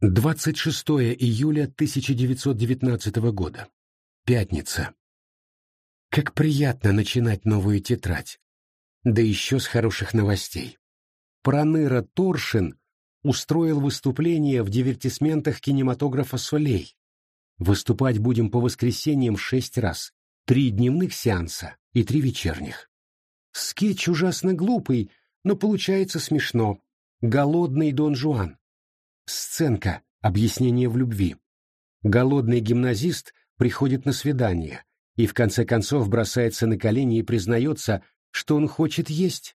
26 июля 1919 года. Пятница. Как приятно начинать новую тетрадь. Да еще с хороших новостей. Проныра Торшин устроил выступление в дивертисментах кинематографа «Солей». Выступать будем по воскресеньям шесть раз. Три дневных сеанса и три вечерних. Скетч ужасно глупый, но получается смешно. Голодный Дон Жуан. Сценка «Объяснение в любви». Голодный гимназист приходит на свидание и в конце концов бросается на колени и признается, что он хочет есть.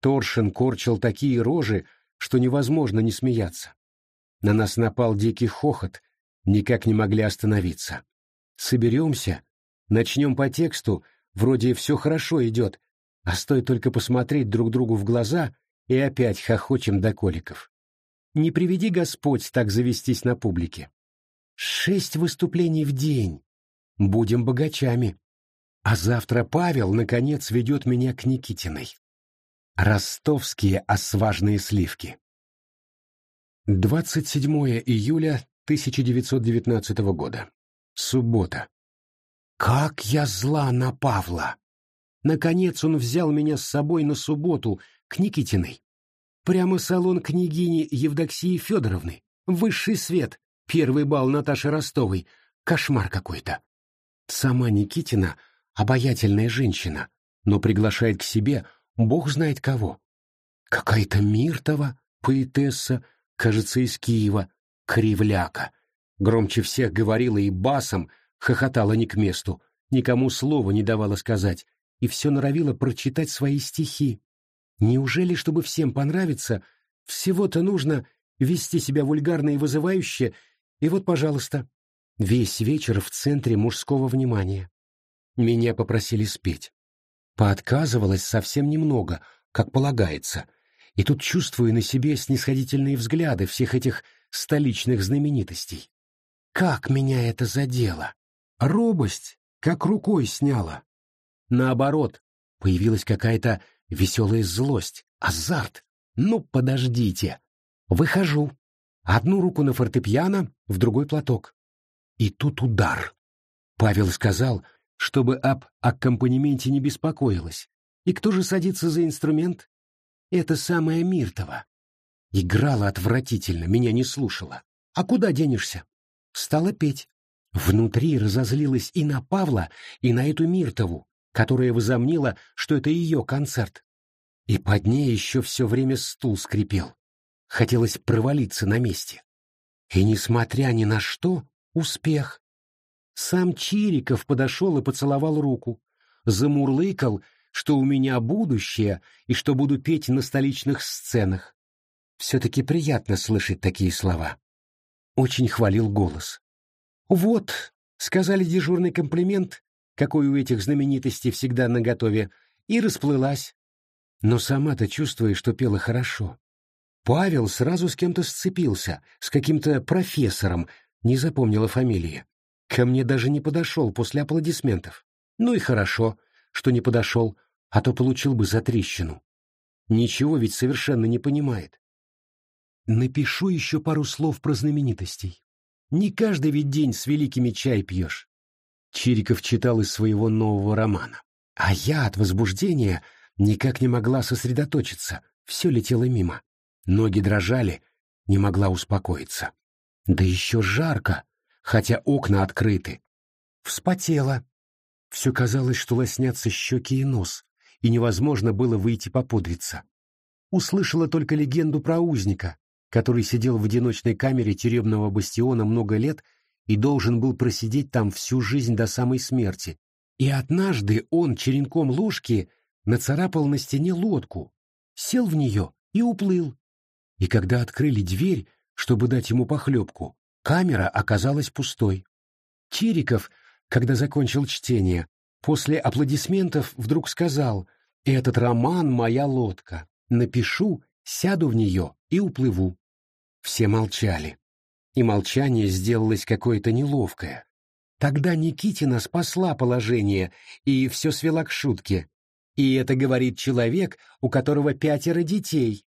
Торшин корчил такие рожи, что невозможно не смеяться. На нас напал дикий хохот, никак не могли остановиться. Соберемся, начнем по тексту, вроде все хорошо идет, а стоит только посмотреть друг другу в глаза, и опять хохочем до коликов. Не приведи Господь так завестись на публике. Шесть выступлений в день. Будем богачами. А завтра Павел, наконец, ведет меня к Никитиной. Ростовские осважные сливки. 27 июля 1919 года. Суббота. Как я зла на Павла! Наконец он взял меня с собой на субботу к Никитиной. Прямо салон княгини Евдоксии Федоровны. Высший свет. Первый бал Наташи Ростовой. Кошмар какой-то. Сама Никитина — обаятельная женщина, но приглашает к себе бог знает кого. Какая-то Миртова, поэтесса, кажется, из Киева, кривляка. Громче всех говорила и басом, хохотала не к месту, никому слова не давала сказать, и все норовила прочитать свои стихи. Неужели, чтобы всем понравиться, всего-то нужно вести себя вульгарно и вызывающе, и вот, пожалуйста, весь вечер в центре мужского внимания. Меня попросили спеть. Поотказывалась совсем немного, как полагается, и тут чувствую на себе снисходительные взгляды всех этих столичных знаменитостей. Как меня это задело! Робость как рукой сняла. Наоборот, появилась какая-то Веселая злость, азарт. Ну, подождите. Выхожу. Одну руку на фортепиано, в другой платок. И тут удар. Павел сказал, чтобы об аккомпанементе не беспокоилась. И кто же садится за инструмент? Это самая Миртова. Играла отвратительно, меня не слушала. А куда денешься? Стала петь. Внутри разозлилась и на Павла, и на эту Миртову, которая возомнила, что это ее концерт. И под ней еще все время стул скрипел. Хотелось провалиться на месте. И, несмотря ни на что, успех. Сам Чириков подошел и поцеловал руку. Замурлыкал, что у меня будущее и что буду петь на столичных сценах. Все-таки приятно слышать такие слова. Очень хвалил голос. «Вот», — сказали дежурный комплимент, какой у этих знаменитостей всегда наготове, и расплылась. Но сама-то чувствуя, что пела хорошо. Павел сразу с кем-то сцепился, с каким-то профессором, не запомнила фамилии. Ко мне даже не подошел после аплодисментов. Ну и хорошо, что не подошел, а то получил бы за трещину. Ничего ведь совершенно не понимает. Напишу еще пару слов про знаменитостей. Не каждый ведь день с великими чай пьешь. Чириков читал из своего нового романа. А я от возбуждения никак не могла сосредоточиться, все летело мимо. Ноги дрожали, не могла успокоиться. Да еще жарко, хотя окна открыты. Вспотела. Все казалось, что лоснятся щеки и нос, и невозможно было выйти попудриться. Услышала только легенду про узника, который сидел в одиночной камере тюремного бастиона много лет и должен был просидеть там всю жизнь до самой смерти. И однажды он черенком ложки нацарапал на стене лодку, сел в нее и уплыл. И когда открыли дверь, чтобы дать ему похлебку, камера оказалась пустой. Чириков, когда закончил чтение, после аплодисментов вдруг сказал «Этот роман — моя лодка. Напишу, сяду в нее и уплыву». Все молчали и молчание сделалось какое-то неловкое. Тогда Никитина спасла положение и все свела к шутке. И это говорит человек, у которого пятеро детей.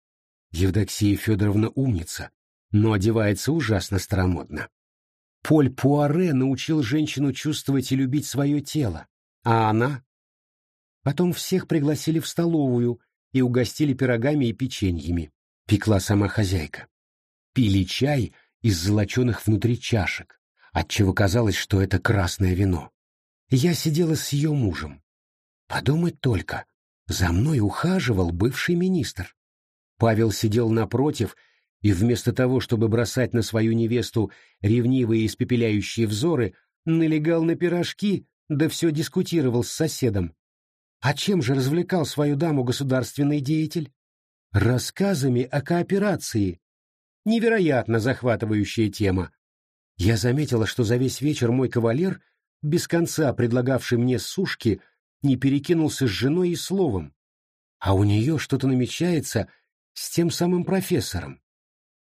Евдоксия Федоровна умница, но одевается ужасно старомодно. Поль Пуаре научил женщину чувствовать и любить свое тело, а она... Потом всех пригласили в столовую и угостили пирогами и печеньями. Пекла сама хозяйка. Пили чай из золоченых внутри чашек, отчего казалось, что это красное вино. Я сидела с ее мужем. Подумать только, за мной ухаживал бывший министр. Павел сидел напротив и вместо того, чтобы бросать на свою невесту ревнивые испепеляющие взоры, налегал на пирожки, да все дискутировал с соседом. А чем же развлекал свою даму государственный деятель? Рассказами о кооперации. Невероятно захватывающая тема. Я заметила, что за весь вечер мой кавалер, без конца предлагавший мне сушки, не перекинулся с женой и словом. А у нее что-то намечается с тем самым профессором.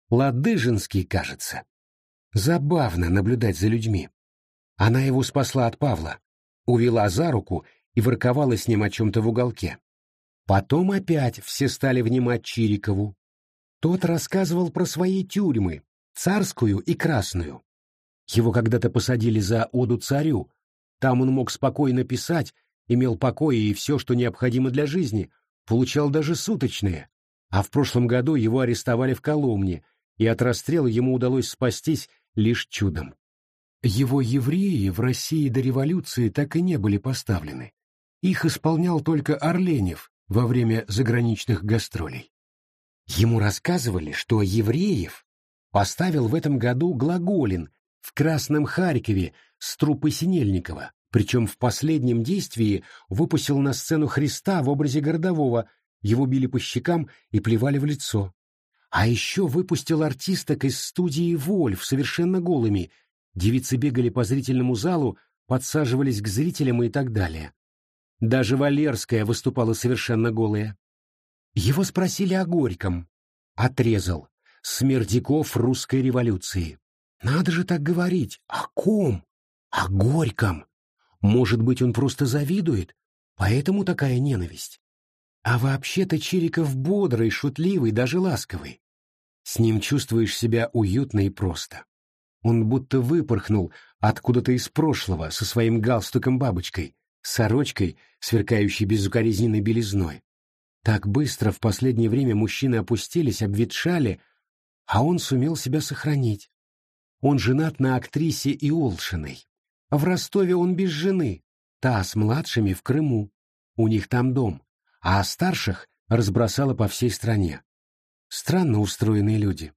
Ладыжинский, кажется. Забавно наблюдать за людьми. Она его спасла от Павла, увела за руку и ворковала с ним о чем-то в уголке. Потом опять все стали внимать Чирикову. Тот рассказывал про свои тюрьмы, царскую и красную. Его когда-то посадили за оду царю. Там он мог спокойно писать, имел покой и все, что необходимо для жизни, получал даже суточные. А в прошлом году его арестовали в Коломне, и от расстрела ему удалось спастись лишь чудом. Его евреи в России до революции так и не были поставлены. Их исполнял только Орленев во время заграничных гастролей. Ему рассказывали, что евреев поставил в этом году Глаголин в Красном Харькове с труппой Синельникова, причем в последнем действии выпустил на сцену Христа в образе городового, его били по щекам и плевали в лицо. А еще выпустил артисток из студии «Вольф» совершенно голыми. Девицы бегали по зрительному залу, подсаживались к зрителям и так далее. Даже Валерская выступала совершенно голая. Его спросили о Горьком. Отрезал. Смердяков русской революции. Надо же так говорить. О ком? О Горьком. Может быть, он просто завидует, поэтому такая ненависть. А вообще-то Чириков бодрый, шутливый, даже ласковый. С ним чувствуешь себя уютно и просто. Он будто выпорхнул откуда-то из прошлого со своим галстуком-бабочкой, сорочкой, сверкающей безукоризненной белизной. Так быстро в последнее время мужчины опустились, обветшали, а он сумел себя сохранить. Он женат на актрисе Иолшиной. В Ростове он без жены, та с младшими в Крыму. У них там дом, а старших разбросала по всей стране. Странно устроенные люди.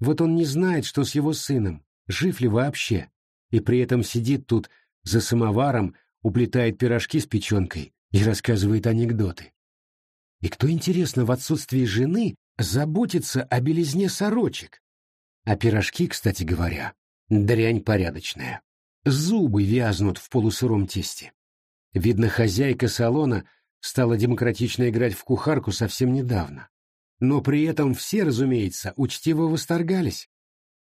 Вот он не знает, что с его сыном, жив ли вообще, и при этом сидит тут за самоваром уплетает пирожки с печенкой и рассказывает анекдоты. И кто, интересно, в отсутствии жены заботится о белизне сорочек? А пирожки, кстати говоря, дрянь порядочная. Зубы вязнут в полусыром тесте. Видно, хозяйка салона стала демократично играть в кухарку совсем недавно. Но при этом все, разумеется, учтиво восторгались.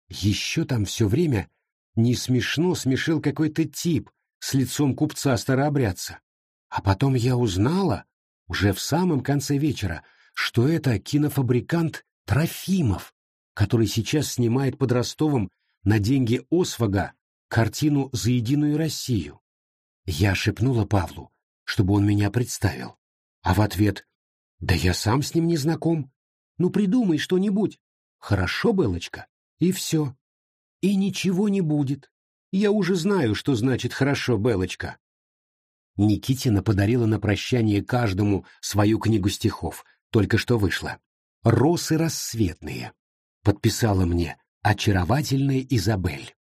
Еще там все время не смешно смешил какой-то тип, с лицом купца-старообрядца. А потом я узнала, уже в самом конце вечера, что это кинофабрикант Трофимов, который сейчас снимает под Ростовом на деньги Освага картину «За единую Россию». Я шепнула Павлу, чтобы он меня представил. А в ответ «Да я сам с ним не знаком. Ну придумай что-нибудь». «Хорошо, Белочка?» И все. И ничего не будет. Я уже знаю, что значит «хорошо, Белочка». Никитина подарила на прощание каждому свою книгу стихов, только что вышла. «Росы рассветные», — подписала мне очаровательная Изабель.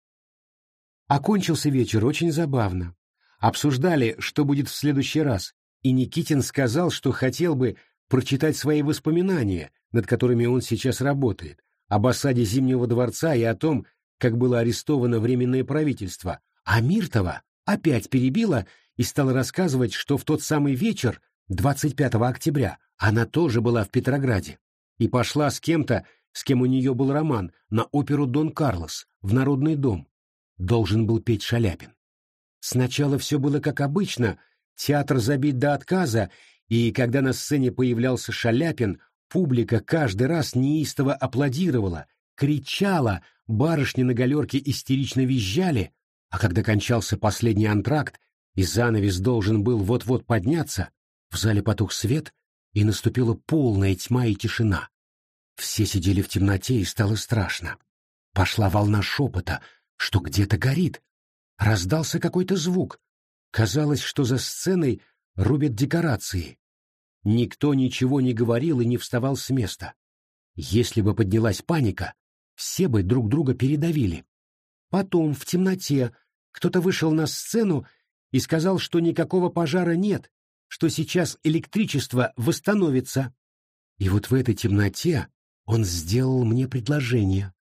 Окончился вечер очень забавно. Обсуждали, что будет в следующий раз, и Никитин сказал, что хотел бы прочитать свои воспоминания, над которыми он сейчас работает, об осаде Зимнего дворца и о том, как было арестовано Временное правительство, а Миртова опять перебила и стала рассказывать, что в тот самый вечер, 25 октября, она тоже была в Петрограде и пошла с кем-то, с кем у нее был роман, на оперу «Дон Карлос» в Народный дом. Должен был петь Шаляпин. Сначала все было как обычно, театр забит до отказа, и когда на сцене появлялся Шаляпин, публика каждый раз неистово аплодировала, кричала, барышни на галерке истерично визжали, а когда кончался последний антракт и занавес должен был вот-вот подняться, в зале потух свет, и наступила полная тьма и тишина. Все сидели в темноте, и стало страшно. Пошла волна шепота, что где-то горит. Раздался какой-то звук. Казалось, что за сценой рубят декорации. Никто ничего не говорил и не вставал с места. Если бы поднялась паника, все бы друг друга передавили. Потом, в темноте, кто-то вышел на сцену и сказал, что никакого пожара нет, что сейчас электричество восстановится. И вот в этой темноте он сделал мне предложение.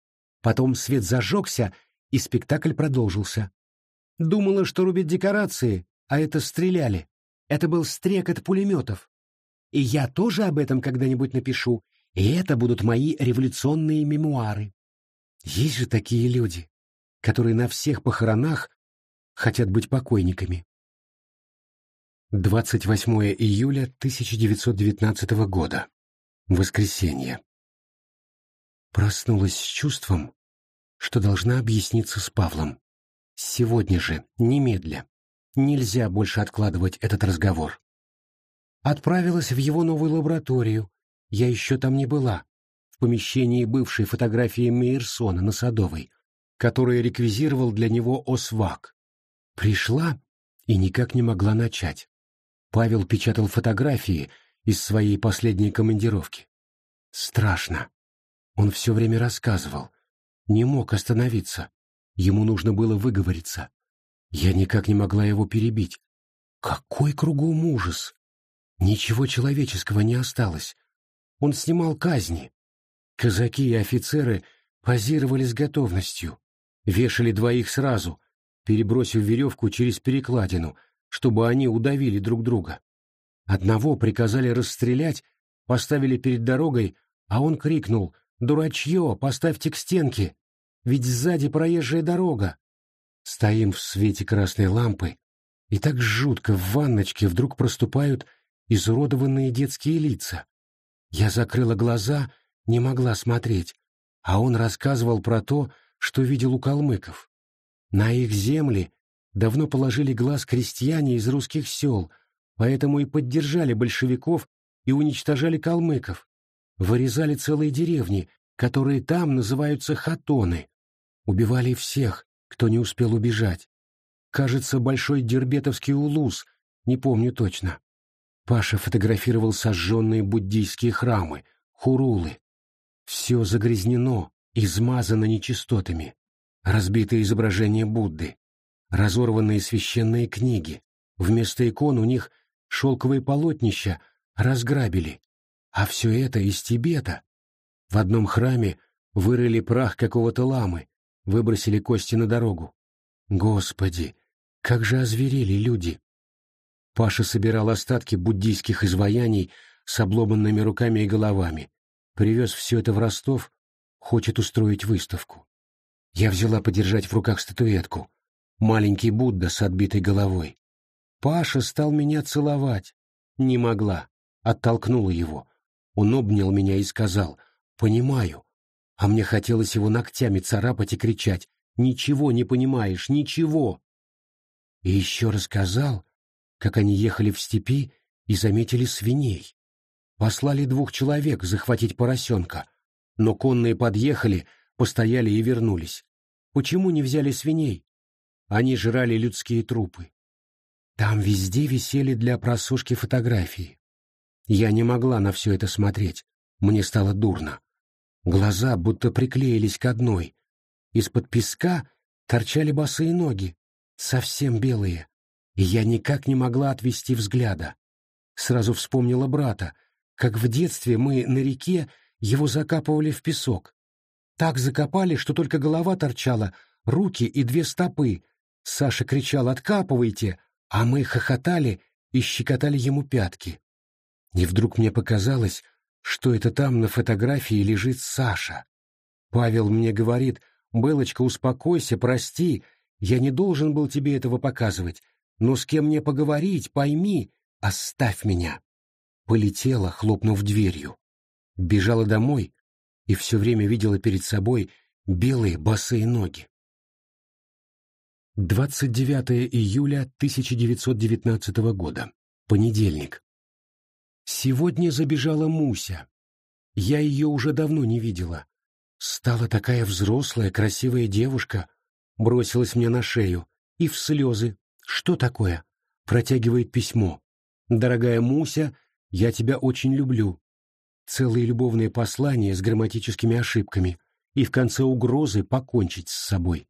Потом свет зажегся, и спектакль продолжился. Думала, что рубят декорации, а это стреляли. Это был стрекот пулеметов. И я тоже об этом когда-нибудь напишу, и это будут мои революционные мемуары. Есть же такие люди, которые на всех похоронах хотят быть покойниками. 28 июля 1919 года. Воскресенье. Проснулась с чувством, что должна объясниться с Павлом. Сегодня же, немедля. Нельзя больше откладывать этот разговор. Отправилась в его новую лабораторию. Я еще там не была. В помещении бывшей фотографии Мейерсона на Садовой, которую реквизировал для него Освак. Пришла и никак не могла начать. Павел печатал фотографии из своей последней командировки. Страшно. Он все время рассказывал. Не мог остановиться. Ему нужно было выговориться. Я никак не могла его перебить. Какой кругом ужас! Ничего человеческого не осталось. Он снимал казни. Казаки и офицеры позировали с готовностью. Вешали двоих сразу, перебросив веревку через перекладину, чтобы они удавили друг друга. Одного приказали расстрелять, поставили перед дорогой, а он крикнул «Дурачье, поставьте к стенке! Ведь сзади проезжая дорога!» Стоим в свете красной лампы, и так жутко в ванночке вдруг проступают изуродованные детские лица. Я закрыла глаза, не могла смотреть, а он рассказывал про то, что видел у калмыков. На их земли давно положили глаз крестьяне из русских сел, поэтому и поддержали большевиков и уничтожали калмыков. Вырезали целые деревни, которые там называются хатоны. Убивали всех, кто не успел убежать. Кажется, большой дербетовский улус, не помню точно. Паша фотографировал сожженные буддийские храмы, хурулы. Все загрязнено, измазано нечистотами. Разбитое изображение Будды, разорванные священные книги. Вместо икон у них шелковые полотнища разграбили. А все это из Тибета. В одном храме вырыли прах какого-то ламы, выбросили кости на дорогу. Господи, как же озверели люди! Паша собирал остатки буддийских изваяний с обломанными руками и головами. Привез все это в Ростов, хочет устроить выставку. Я взяла подержать в руках статуэтку. Маленький Будда с отбитой головой. Паша стал меня целовать. Не могла. Оттолкнула его. Он обнял меня и сказал «Понимаю». А мне хотелось его ногтями царапать и кричать «Ничего не понимаешь, ничего!» И еще рассказал, как они ехали в степи и заметили свиней. Послали двух человек захватить поросенка, но конные подъехали, постояли и вернулись. Почему не взяли свиней? Они жрали людские трупы. Там везде висели для просушки фотографии. Я не могла на все это смотреть. Мне стало дурно. Глаза будто приклеились к одной. Из-под песка торчали босые ноги, совсем белые и я никак не могла отвести взгляда. Сразу вспомнила брата, как в детстве мы на реке его закапывали в песок. Так закопали, что только голова торчала, руки и две стопы. Саша кричал «Откапывайте!», а мы хохотали и щекотали ему пятки. И вдруг мне показалось, что это там на фотографии лежит Саша. Павел мне говорит «Белочка, успокойся, прости, я не должен был тебе этого показывать. Но с кем мне поговорить, пойми, оставь меня. Полетела, хлопнув дверью. Бежала домой, и все время видела перед собой белые босые ноги. 29 июля 1919 года. Понедельник. Сегодня забежала Муся. Я ее уже давно не видела. Стала такая взрослая, красивая девушка. Бросилась мне на шею. И в слезы. Что такое? Протягивает письмо. «Дорогая Муся, я тебя очень люблю». Целые любовные послания с грамматическими ошибками. И в конце угрозы покончить с собой.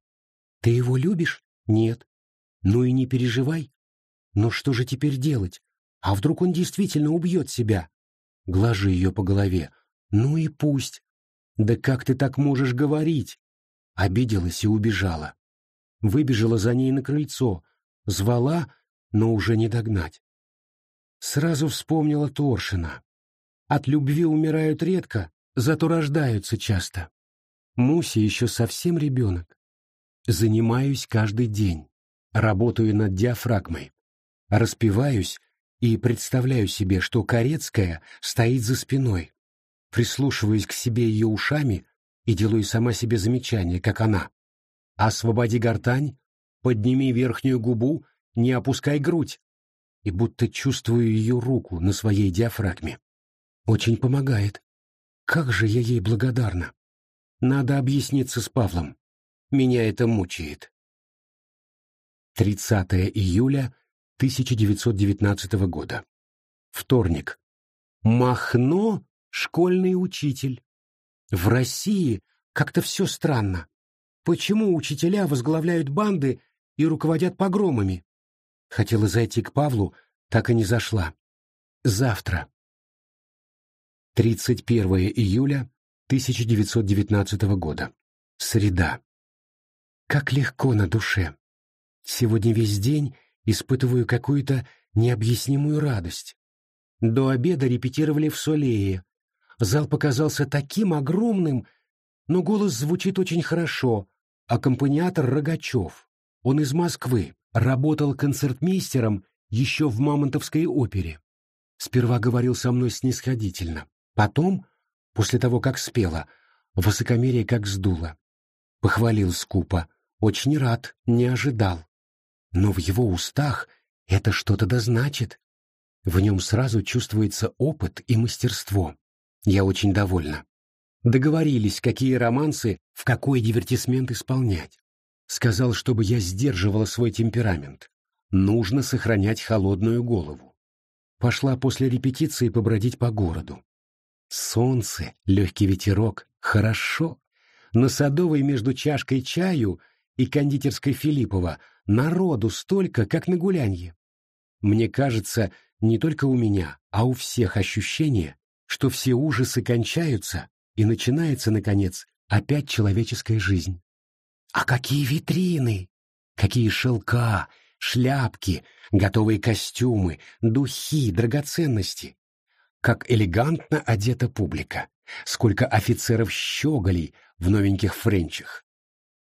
«Ты его любишь?» Нет. Ну и не переживай. Но что же теперь делать? А вдруг он действительно убьет себя? Глажи ее по голове. Ну и пусть. Да как ты так можешь говорить? Обиделась и убежала. Выбежала за ней на крыльцо. Звала, но уже не догнать. Сразу вспомнила Торшина. От любви умирают редко, зато рождаются часто. Муся еще совсем ребенок. Занимаюсь каждый день. Работаю над диафрагмой. Распеваюсь и представляю себе, что Корецкая стоит за спиной. Прислушиваюсь к себе ее ушами и делаю сама себе замечание, как она. Освободи гортань, подними верхнюю губу, не опускай грудь. И будто чувствую ее руку на своей диафрагме. Очень помогает. Как же я ей благодарна. Надо объясниться с Павлом. Меня это мучает. 30 июля 1919 года. Вторник. Махно — школьный учитель. В России как-то все странно. Почему учителя возглавляют банды и руководят погромами? Хотела зайти к Павлу, так и не зашла. Завтра. 31 июля 1919 года. Среда. Как легко на душе. Сегодня весь день испытываю какую-то необъяснимую радость. До обеда репетировали в Солее. Зал показался таким огромным, но голос звучит очень хорошо. Аккомпаниатор Рогачев. Он из Москвы, работал концертмейстером еще в Мамонтовской опере. Сперва говорил со мной снисходительно. Потом, после того, как спела, высокомерие как сдуло. Похвалил скупо. Очень рад, не ожидал. Но в его устах это что-то да значит. В нем сразу чувствуется опыт и мастерство. Я очень довольна. Договорились, какие романсы в какой дивертисмент исполнять. Сказал, чтобы я сдерживала свой темперамент. Нужно сохранять холодную голову. Пошла после репетиции побродить по городу. Солнце, легкий ветерок, хорошо. На Садовой между чашкой чаю и кондитерской Филиппова народу столько, как на гулянье. Мне кажется, не только у меня, а у всех ощущение, что все ужасы кончаются, и начинается, наконец, опять человеческая жизнь. А какие витрины! Какие шелка, шляпки, готовые костюмы, духи, драгоценности! Как элегантно одета публика! Сколько офицеров-щеголей в новеньких френчах!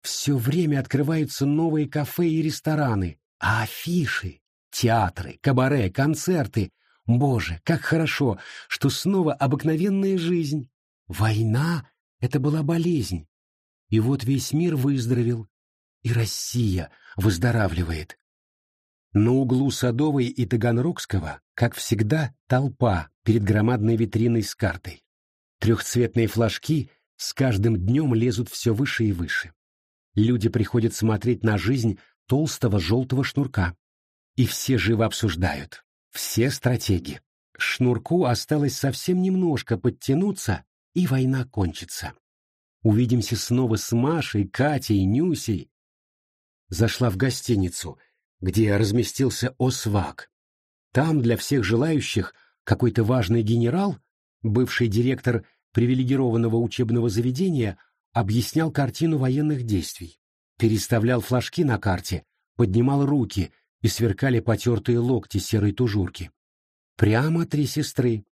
Все время открываются новые кафе и рестораны, а афиши, театры, кабаре, концерты. Боже, как хорошо, что снова обыкновенная жизнь. Война — это была болезнь. И вот весь мир выздоровел, и Россия выздоравливает. На углу Садовой и Таганрогского, как всегда, толпа перед громадной витриной с картой. Трехцветные флажки с каждым днем лезут все выше и выше люди приходят смотреть на жизнь толстого желтого шнурка. И все живо обсуждают. Все стратеги. Шнурку осталось совсем немножко подтянуться, и война кончится. Увидимся снова с Машей, Катей, Нюсей. Зашла в гостиницу, где разместился Освак. Там для всех желающих какой-то важный генерал, бывший директор привилегированного учебного заведения, объяснял картину военных действий, переставлял флажки на карте, поднимал руки, и сверкали потертые локти серой тужурки. Прямо три сестры.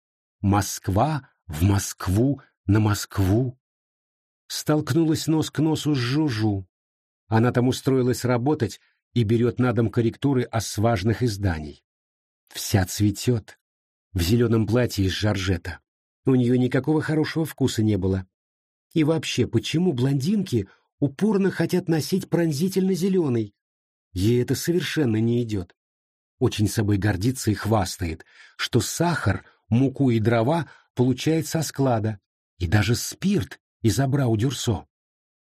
Москва в Москву на Москву. Столкнулась нос к носу с Жужу. Она там устроилась работать и берет на дом корректуры осважных изданий. Вся цветет. В зеленом платье из жаржета. У нее никакого хорошего вкуса не было. И вообще, почему блондинки упорно хотят носить пронзительно-зеленый? Ей это совершенно не идет. Очень собой гордится и хвастает, что сахар, муку и дрова получает со склада, и даже спирт из Абрау-Дюрсо.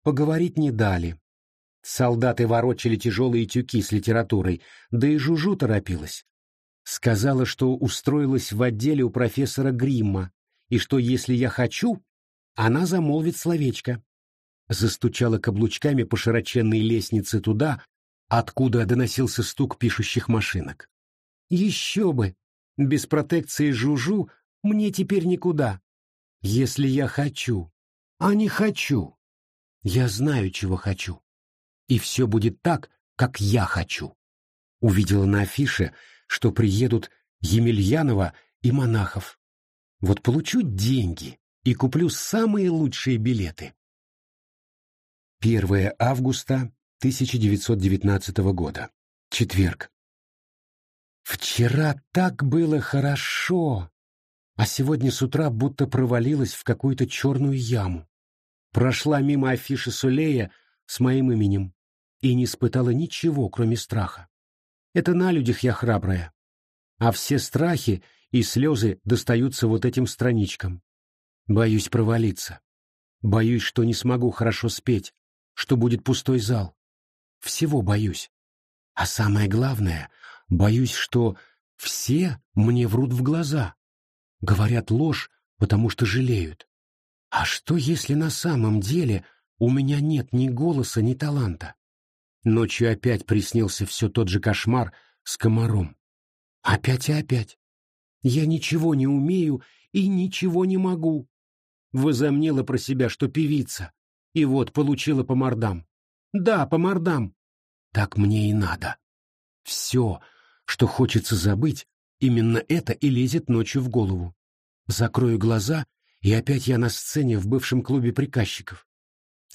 Поговорить не дали. Солдаты ворочали тяжелые тюки с литературой, да и Жужу торопилась. Сказала, что устроилась в отделе у профессора Гримма, и что если я хочу, она замолвит словечко. Застучала каблучками по широченной лестнице туда, откуда доносился стук пишущих машинок. Еще бы! Без протекции Жужу мне теперь никуда. Если я хочу, а не хочу. Я знаю, чего хочу. И все будет так, как я хочу. Увидела на афише, что приедут Емельянова и Монахов. Вот получу деньги и куплю самые лучшие билеты. 1 августа 1919 года. Четверг. Вчера так было хорошо, а сегодня с утра будто провалилась в какую-то черную яму. Прошла мимо афиши Сулея с моим именем и не испытала ничего, кроме страха. Это на людях я храбрая, а все страхи и слезы достаются вот этим страничкам. Боюсь провалиться. Боюсь, что не смогу хорошо спеть, что будет пустой зал. Всего боюсь. А самое главное, боюсь, что все мне врут в глаза. Говорят ложь, потому что жалеют. А что, если на самом деле у меня нет ни голоса, ни таланта? Ночью опять приснился все тот же кошмар с комаром. Опять и опять. Я ничего не умею и ничего не могу. Возомнила про себя, что певица. И вот получила по мордам. Да, по мордам. Так мне и надо. Все, что хочется забыть, именно это и лезет ночью в голову. Закрою глаза, и опять я на сцене в бывшем клубе приказчиков.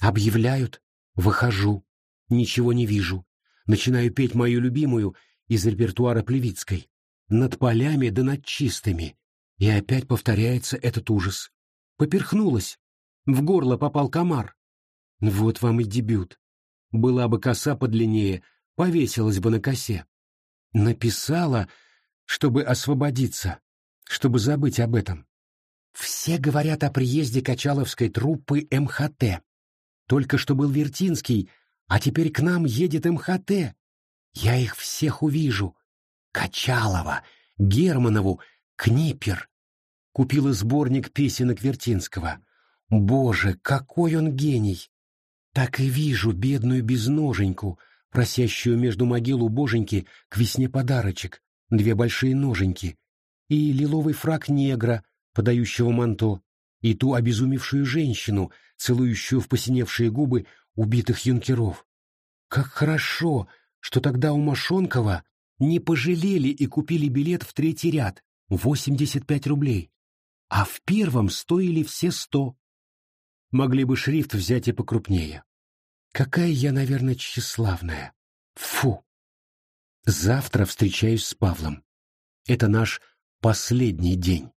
Объявляют, выхожу, ничего не вижу. Начинаю петь мою любимую из репертуара Плевицкой над полями да над чистыми. И опять повторяется этот ужас. Поперхнулась. В горло попал комар. Вот вам и дебют. Была бы коса подлиннее, повесилась бы на косе. Написала, чтобы освободиться, чтобы забыть об этом. Все говорят о приезде Качаловской труппы МХТ. Только что был Вертинский, а теперь к нам едет МХТ. Я их всех увижу, Качалова, Германову, Книпер. Купила сборник песенок Вертинского. Боже, какой он гений! Так и вижу бедную безноженьку, просящую между могилу боженьки к весне подарочек, две большие ноженьки, и лиловый фрак негра, подающего манто, и ту обезумевшую женщину, целующую в посиневшие губы убитых юнкеров. Как хорошо, что тогда у Машонкова не пожалели и купили билет в третий ряд, 85 рублей, а в первом стоили все сто. Могли бы шрифт взять и покрупнее. Какая я, наверное, тщеславная. Фу! Завтра встречаюсь с Павлом. Это наш последний день.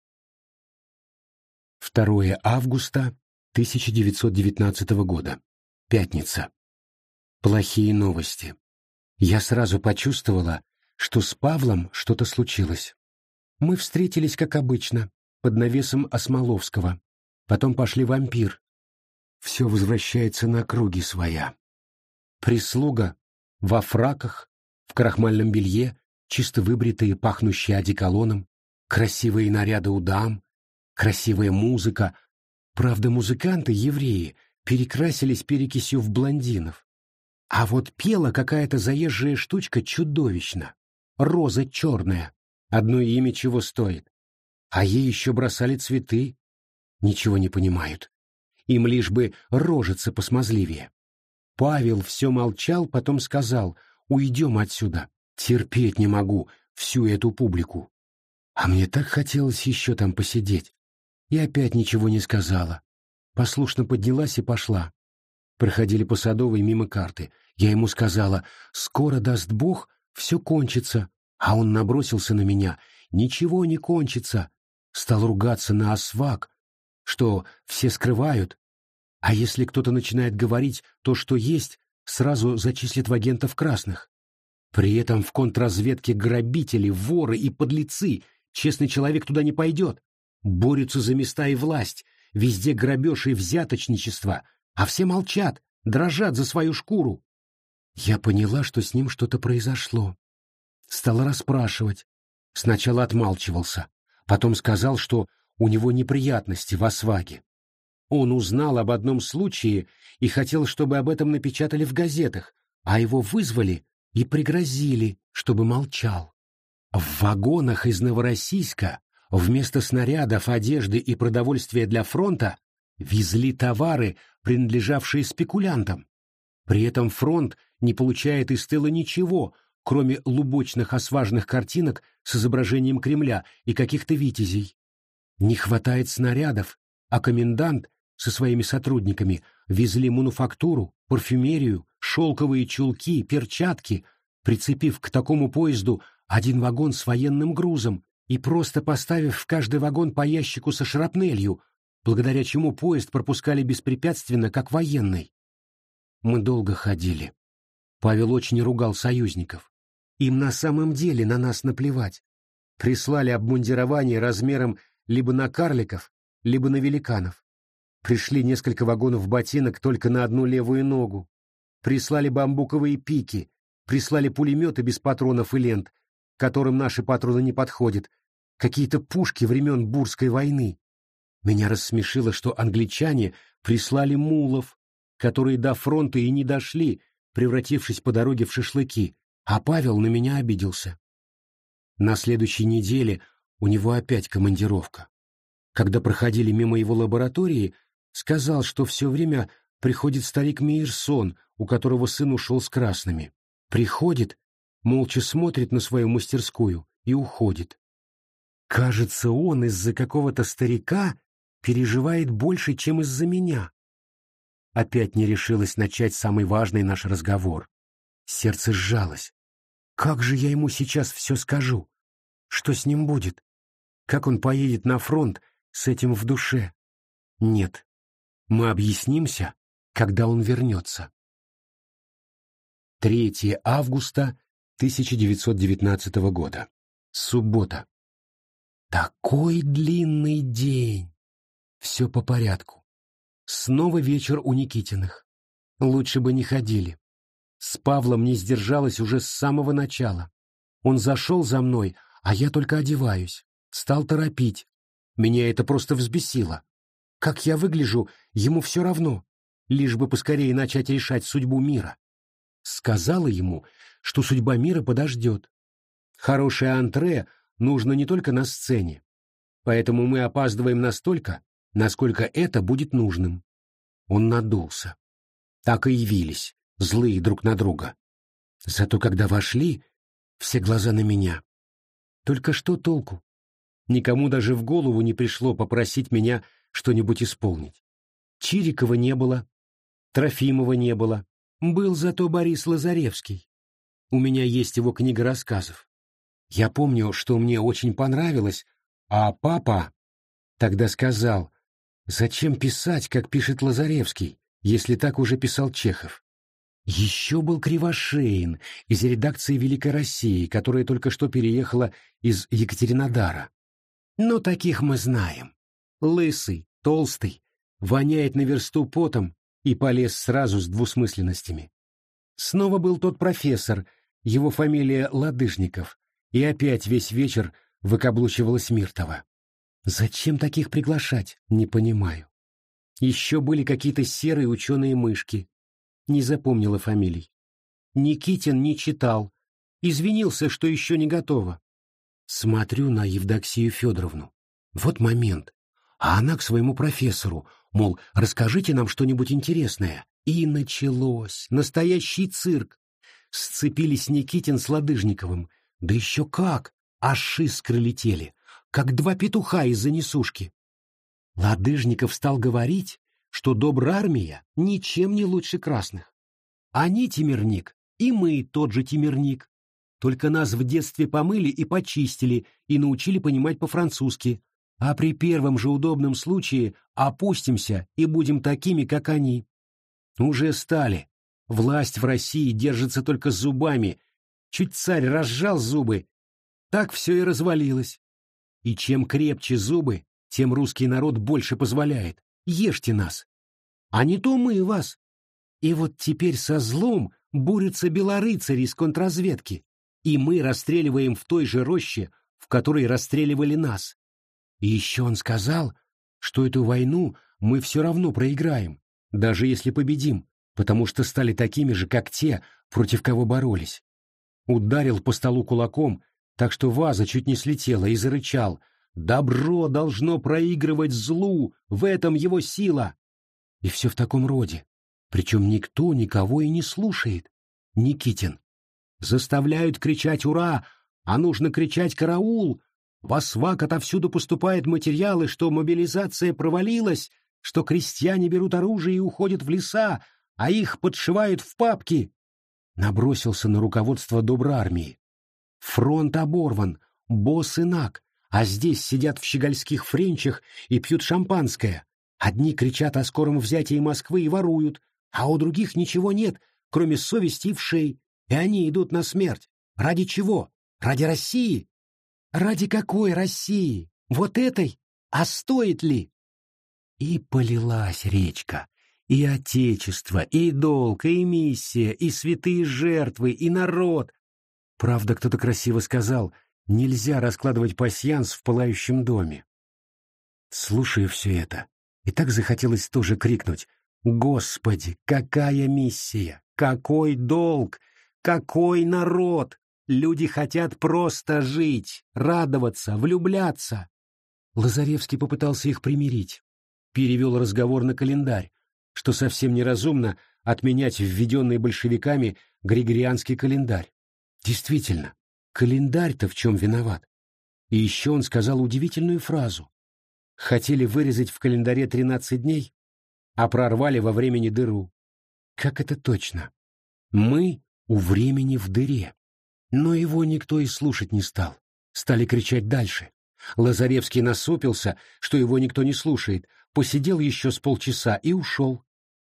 2 августа 1919 года. Пятница. Плохие новости. Я сразу почувствовала, что с Павлом что-то случилось. Мы встретились, как обычно, под навесом Осмоловского. Потом пошли вампир. Все возвращается на круги своя. Прислуга во фраках, в крахмальном белье, чисто выбритые, пахнущие одеколоном, красивые наряды у дам, красивая музыка. Правда, музыканты, евреи, перекрасились перекисью в блондинов. А вот пела какая-то заезжая штучка чудовищно. Роза черная. Одно имя чего стоит. А ей еще бросали цветы. Ничего не понимают. Им лишь бы рожиться посмазливее. Павел все молчал, потом сказал, уйдем отсюда. Терпеть не могу всю эту публику. А мне так хотелось еще там посидеть. И опять ничего не сказала. Послушно поднялась и пошла. Проходили по Садовой мимо карты. Я ему сказала, скоро даст Бог, все кончится, а он набросился на меня. Ничего не кончится. Стал ругаться на освак, что все скрывают. А если кто-то начинает говорить то, что есть, сразу зачислят в агентов красных. При этом в контрразведке грабители, воры и подлецы, честный человек туда не пойдет. Борются за места и власть, везде грабеж и взяточничество, а все молчат, дрожат за свою шкуру. Я поняла, что с ним что-то произошло. Стала расспрашивать. Сначала отмалчивался, потом сказал, что у него неприятности в Осваге. Он узнал об одном случае и хотел, чтобы об этом напечатали в газетах, а его вызвали и пригрозили, чтобы молчал. В вагонах из Новороссийска вместо снарядов, одежды и продовольствия для фронта везли товары, принадлежавшие спекулянтам. При этом фронт не получает из тыла ничего, кроме лубочных осважных картинок с изображением Кремля и каких-то витязей. Не хватает снарядов, а комендант со своими сотрудниками везли мануфактуру, парфюмерию, шелковые чулки, перчатки, прицепив к такому поезду один вагон с военным грузом и просто поставив в каждый вагон по ящику со шрапнелью, благодаря чему поезд пропускали беспрепятственно, как военный. Мы долго ходили. Павел очень ругал союзников. Им на самом деле на нас наплевать. Прислали обмундирование размером либо на карликов, либо на великанов. Пришли несколько вагонов ботинок только на одну левую ногу. Прислали бамбуковые пики, прислали пулеметы без патронов и лент, которым наши патроны не подходят, какие-то пушки времен Бурской войны. Меня рассмешило, что англичане прислали мулов, которые до фронта и не дошли, превратившись по дороге в шашлыки, а Павел на меня обиделся. На следующей неделе у него опять командировка. Когда проходили мимо его лаборатории, Сказал, что все время приходит старик Мейерсон, у которого сын ушел с красными. Приходит, молча смотрит на свою мастерскую и уходит. Кажется, он из-за какого-то старика переживает больше, чем из-за меня. Опять не решилась начать самый важный наш разговор. Сердце сжалось. Как же я ему сейчас все скажу? Что с ним будет? Как он поедет на фронт с этим в душе? Нет, мы объяснимся, когда он вернется. 3 августа 1919 года. Суббота. Такой длинный день. Все по порядку. Снова вечер у Никитиных. Лучше бы не ходили. С Павлом не сдержалась уже с самого начала. Он зашел за мной, а я только одеваюсь. Стал торопить. Меня это просто взбесило. Как я выгляжу, ему все равно, лишь бы поскорее начать решать судьбу мира. Сказала ему, что судьба мира подождет. Хорошее антре нужно не только на сцене, поэтому мы опаздываем настолько, насколько это будет нужным. Он надулся. Так и явились, злые друг на друга. Зато когда вошли, все глаза на меня. Только что толку? Никому даже в голову не пришло попросить меня что-нибудь исполнить. Чирикова не было, Трофимова не было. Был зато Борис Лазаревский. У меня есть его книга рассказов. Я помню, что мне очень понравилось, а папа тогда сказал, зачем писать, как пишет Лазаревский, если так уже писал Чехов. Еще был Кривошеин из редакции «Великой России», которая только что переехала из Екатеринодара. Но таких мы знаем лысый, толстый, воняет на версту потом и полез сразу с двусмысленностями. Снова был тот профессор, его фамилия Ладыжников, и опять весь вечер выкаблучивалась Миртова. Зачем таких приглашать, не понимаю. Еще были какие-то серые ученые-мышки. Не запомнила фамилий. Никитин не читал. Извинился, что еще не готово. Смотрю на Евдоксию Федоровну. Вот момент а она к своему профессору, мол, расскажите нам что-нибудь интересное. И началось. Настоящий цирк. Сцепились Никитин с Ладыжниковым. Да еще как! Аж искры летели, как два петуха из-за несушки. Ладыжников стал говорить, что добрая армия ничем не лучше красных. Они Тимирник, и мы тот же Тимирник. Только нас в детстве помыли и почистили, и научили понимать по-французски, а при первом же удобном случае опустимся и будем такими, как они. Уже стали. Власть в России держится только зубами. Чуть царь разжал зубы, так все и развалилось. И чем крепче зубы, тем русский народ больше позволяет. Ешьте нас. А не то мы вас. И вот теперь со злом борются белорыцари из контрразведки, и мы расстреливаем в той же роще, в которой расстреливали нас. И еще он сказал, что эту войну мы все равно проиграем, даже если победим, потому что стали такими же, как те, против кого боролись. Ударил по столу кулаком, так что ваза чуть не слетела и зарычал. «Добро должно проигрывать злу, в этом его сила!» И все в таком роде. Причем никто никого и не слушает. Никитин. Заставляют кричать «Ура!», а нужно кричать «Караул!». В Освак отовсюду поступают материалы, что мобилизация провалилась, что крестьяне берут оружие и уходят в леса, а их подшивают в папки. Набросился на руководство добрармии. Фронт оборван, босс инак, а здесь сидят в щегольских френчах и пьют шампанское. Одни кричат о скором взятии Москвы и воруют, а у других ничего нет, кроме совести и вшей, и они идут на смерть. Ради чего? Ради России? Ради какой России? Вот этой? А стоит ли? И полилась речка. И отечество, и долг, и миссия, и святые жертвы, и народ. Правда, кто-то красиво сказал, нельзя раскладывать пасьянс в пылающем доме. Слушая все это, и так захотелось тоже крикнуть Господи, какая миссия, какой долг, какой народ! Люди хотят просто жить, радоваться, влюбляться. Лазаревский попытался их примирить. Перевел разговор на календарь, что совсем неразумно отменять введенный большевиками григорианский календарь. Действительно, календарь-то в чем виноват? И еще он сказал удивительную фразу. Хотели вырезать в календаре 13 дней, а прорвали во времени дыру. Как это точно? Мы у времени в дыре. Но его никто и слушать не стал. Стали кричать дальше. Лазаревский насупился, что его никто не слушает, посидел еще с полчаса и ушел.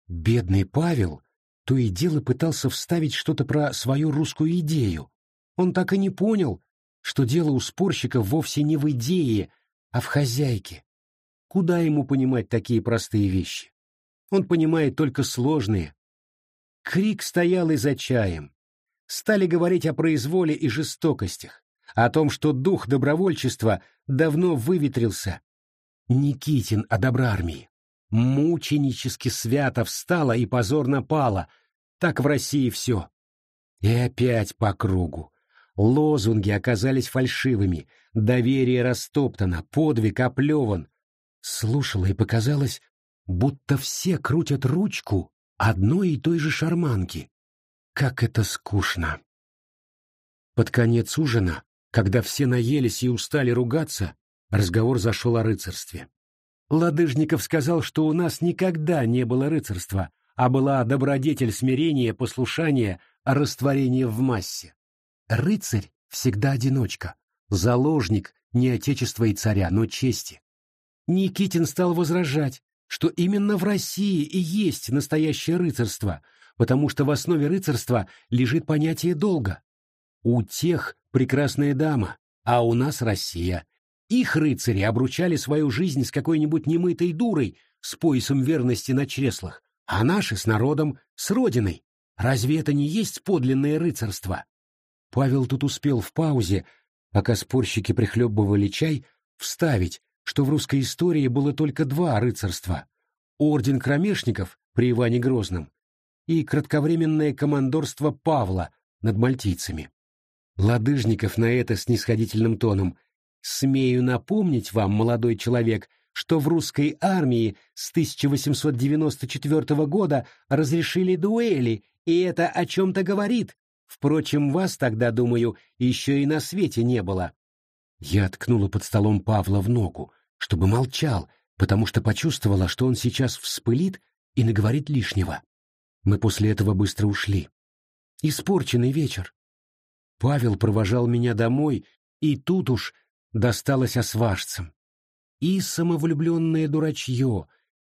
Бедный Павел то и дело пытался вставить что-то про свою русскую идею. Он так и не понял, что дело у спорщика вовсе не в идее, а в хозяйке. Куда ему понимать такие простые вещи? Он понимает только сложные. Крик стоял и за чаем. Стали говорить о произволе и жестокостях, о том, что дух добровольчества давно выветрился. Никитин о добрармии. Мученически свято встала и позорно пала. Так в России все. И опять по кругу. Лозунги оказались фальшивыми, доверие растоптано, подвиг оплеван. Слушала и показалось, будто все крутят ручку одной и той же шарманки. Как это скучно! Под конец ужина, когда все наелись и устали ругаться, разговор зашел о рыцарстве. Ладыжников сказал, что у нас никогда не было рыцарства, а была добродетель смирения, послушания, растворения в массе. Рыцарь всегда одиночка, заложник не отечества и царя, но чести. Никитин стал возражать, что именно в России и есть настоящее рыцарство, потому что в основе рыцарства лежит понятие долга. У тех прекрасная дама, а у нас Россия. Их рыцари обручали свою жизнь с какой-нибудь немытой дурой с поясом верности на чреслах, а наши с народом, с родиной. Разве это не есть подлинное рыцарство? Павел тут успел в паузе, пока спорщики прихлебывали чай, вставить, что в русской истории было только два рыцарства — орден кромешников при Иване Грозном и кратковременное командорство Павла над мальтийцами. Ладыжников на это снисходительным тоном «Смею напомнить вам, молодой человек, что в русской армии с 1894 года разрешили дуэли, и это о чем-то говорит. Впрочем, вас тогда, думаю, еще и на свете не было. Я ткнула под столом Павла в ногу, чтобы молчал, потому что почувствовала, что он сейчас вспылит и наговорит лишнего. Мы после этого быстро ушли. Испорченный вечер. Павел провожал меня домой, и тут уж досталось осважцам. и самовлюбленное дурачье,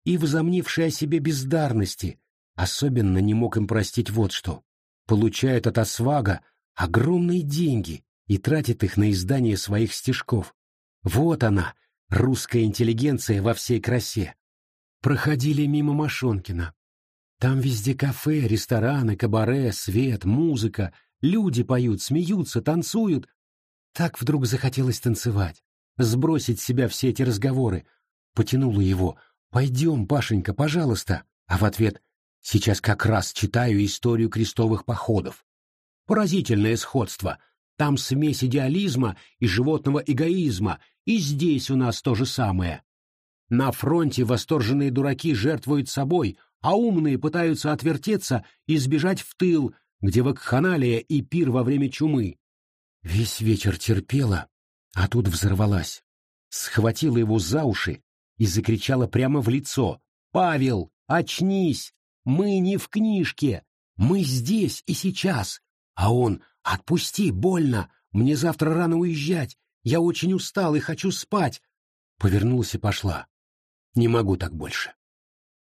и возомнившее о себе бездарности. Особенно не мог им простить вот что. Получает от Освага огромные деньги и тратит их на издание своих стишков. Вот она, русская интеллигенция во всей красе. Проходили мимо Машонкина. Там везде кафе, рестораны, кабаре, свет, музыка, люди поют, смеются, танцуют. Так вдруг захотелось танцевать, сбросить с себя все эти разговоры. Потянула его. «Пойдем, Пашенька, пожалуйста». А в ответ «Сейчас как раз читаю историю крестовых походов». Поразительное сходство. Там смесь идеализма и животного эгоизма, и здесь у нас то же самое. На фронте восторженные дураки жертвуют собой, а умные пытаются отвертеться и сбежать в тыл, где вакханалия и пир во время чумы. Весь вечер терпела, а тут взорвалась. Схватила его за уши и закричала прямо в лицо. «Павел, очнись! Мы не в книжке! Мы здесь и сейчас! А он «Отпусти, больно! Мне завтра рано уезжать! Я очень устал и хочу спать!» Повернулась и пошла. «Не могу так больше!»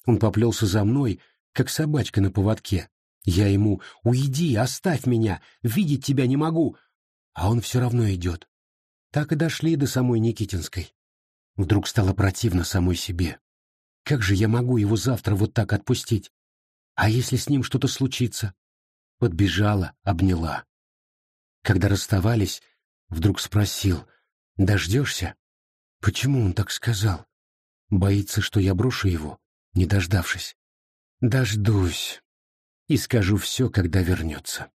Он поплелся за мной, как собачка на поводке. Я ему «Уйди, оставь меня, видеть тебя не могу!» А он все равно идет. Так и дошли до самой Никитинской. Вдруг стало противно самой себе. Как же я могу его завтра вот так отпустить? А если с ним что-то случится? Подбежала, обняла. Когда расставались, вдруг спросил «Дождешься?» Почему он так сказал? Боится, что я брошу его, не дождавшись. Дождусь и скажу все, когда вернется.